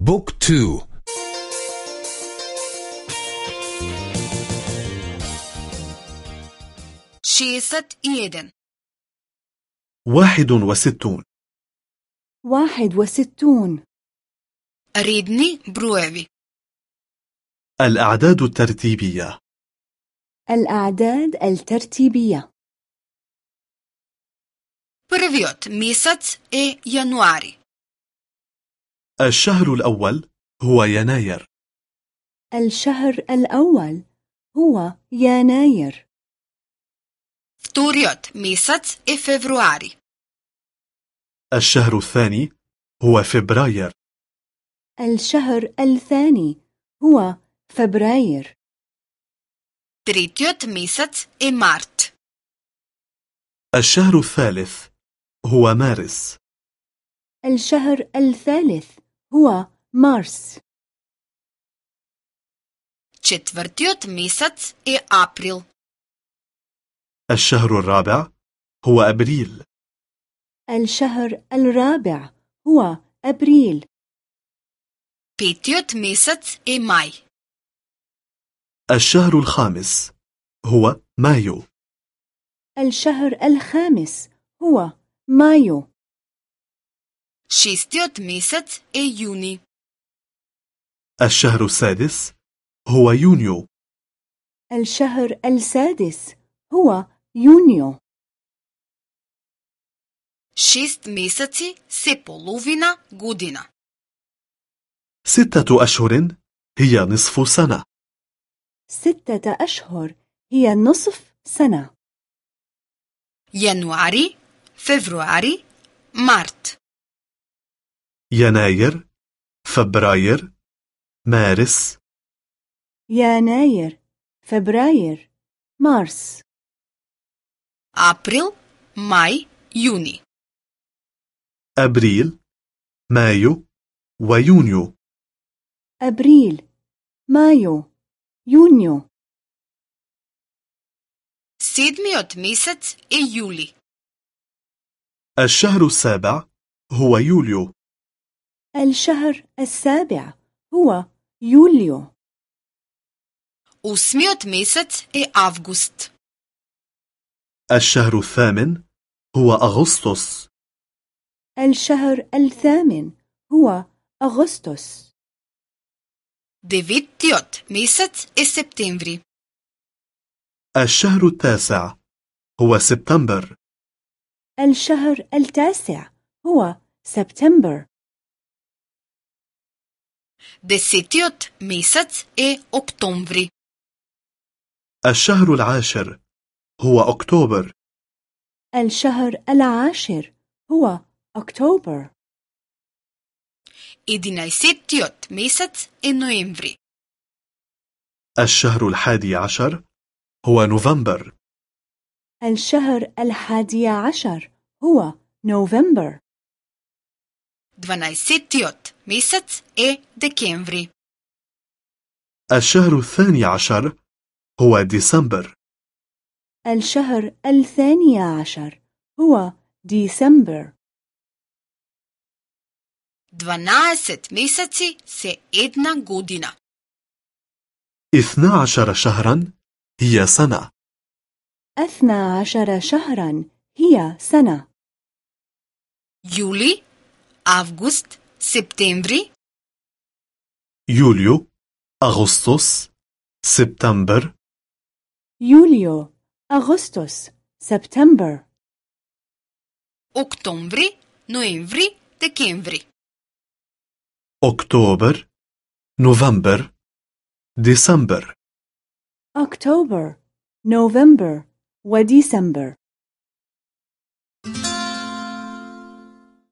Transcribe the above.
book two. Шеесет и еден. واحد وستون. واحد وستون. Редни броеви. الأعداد الترتيبية. الأعداد الترتيبية. Првиот месец е јануари الشهر الأول هو يناير الشهر الأول هو يناير Вториот месец е февруари. الشهر الثاني هو فبراير الشهر الثاني هو فبراير Третиот месец е март. الشهر الثالث هو مارس الشهر الثالث هو مارس Четвртиот месец е април. الشهر الرابع هو أبريل الشهر الرابع هو أبريل Петиот месец е мај. الشهر الخامس هو مايو الشهر الخامس هو مايو Шестиот месец е јуни. الشهر السادس هو يونيو الشهر السادس هو يونيو Шест месеци се половина година. ستة أشهر هي نصف سنة ستة أشهر هي نصف سنة Јануари, февруари, март. يناير فبراير مارس يناير فبراير مارس Април, мај, јуни. أبريل مايو ويونيو أبريل مايو يونيو Седмиот месец е јули. الشهر السابع هو يوليو الشهر السابع هو يوليو Осмиот месец е август. الشهر الثامن هو أغسطس الشهر الثامن هو أغسطس Деветиот месец е септември. الشهر التاسع هو سبتمبر الشهر التاسع هو سبتمبر Десетиот месец е октомври. الشهر العاشر هو أكتوبر الشهر العاشر هو أكتوبر Единаесеттиот месец е ноември. الشهر الحادي عشر هو نوفمبر الشهر الحادي عشر هو نوفمبر Дванаесеттиот месец е декември. الشهر الثاني عشر هو ديسمبر الشهر الثاني عشر هو ديسمبر Дванаесет месеци се една година. اثنا عشر شهرا هي سنة أثنى عشر شهرا هي سنة Јули, أغسطس سبتمبري يوليو أغسطس سبتمبر يوليو أغسطس سبتمبر أكتوبر نوفمبر ديسمبر أكتوبر نوفمبر ديسمبر أكتوبر نوفمبر وديسمبر